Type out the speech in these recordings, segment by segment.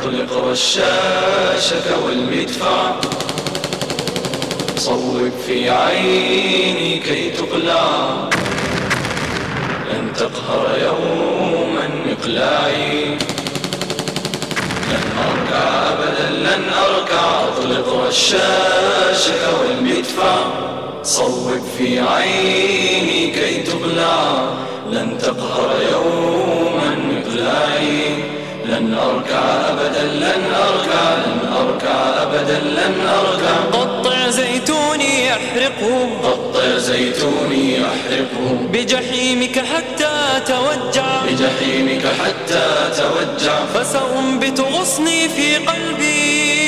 أطلق رشاشك والمدفع. صوب في عيني كي تقلع. لن تقهر يوما مقلاعي. لن أركع أبدا لن أركع. أطلق رشاشك والمدفع. صوب في عيني كي تقلع. لن تقهر يوما أبدا لن أركع لن أركع أبدا لن أركع. قطع زيتوني أحرقه. قطع زيتوني أحرقه. بجحيمك حتى توجع. بجحيمك حتى توجع. فسأنبت غصني في قلبي.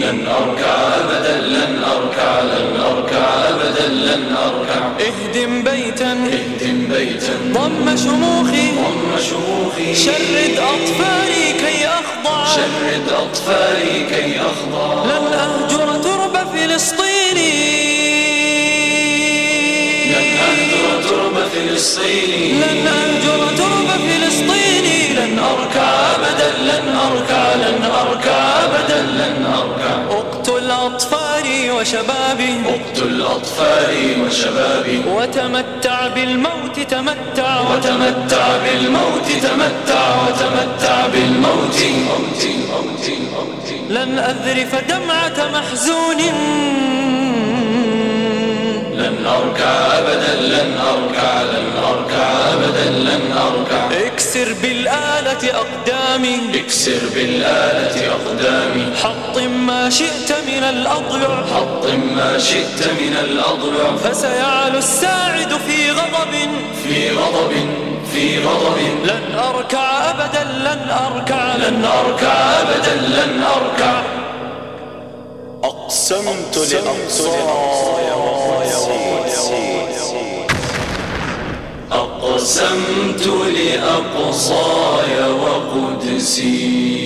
لن أركع أبدا لن أركع لن أركع أبدا لن أركع. اهدم بيتا. اهدم بيتا. ضم شموخي. ضم شموخي. شرد أطفالي كي أخضع لن أهجر ترب فلسطيني. لن أهجر ترب فلسطيني. لن أهجر وشبابي. اقتل أطفالي وشبابي. وتمتع بالموت تمتع. وتمتع بالموت تمتع. وتمتع بالموت. موت موت موت لن أذرف دمعة محزون. لن أركع أبدا لن أركع لن أركع أبدا لن أركع. اكسر بالآلة أقدامي. اكسر بالآلة أقدامي. حطم ما شئت من الأضلع. حطم ما شئت من الأضلع. فسيعلو الساعد في غضب. في غضب في غضب. لن أركع أبدا لن أركع. لن أركع أبدا لن أركع. أقسمت لأقصاي أقسمت لأقصاي وقدسي.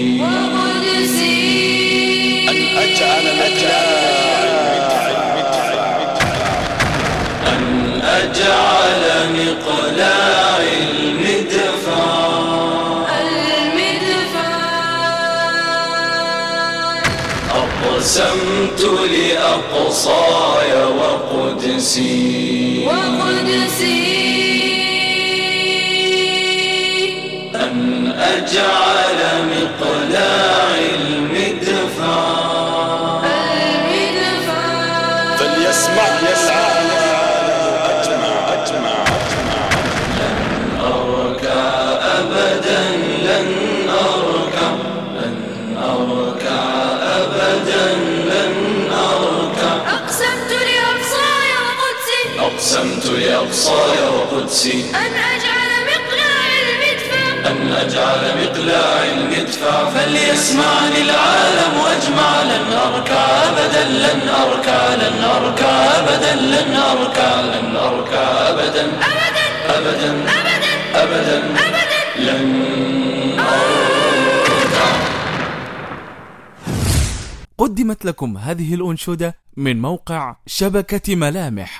أن أجعل مقلاع المدفع أقسمت لأقصاي وقدسي أن أجعل مقلاع أقسمت لأقصاي وقدسي. أن أجعل مقلاع المدفع. أن أجعل مقلاع المدفع. فليسمعني العالم أجمع. لن أركع أبدا لن أركع لن أركع أبدا لن أركع لن أركع أبدا. أبدا. أبدا. أبدا. أبدا. أبدا. لن أركع. قدمت لكم هذه الأنشودة من موقع شبكة ملامح.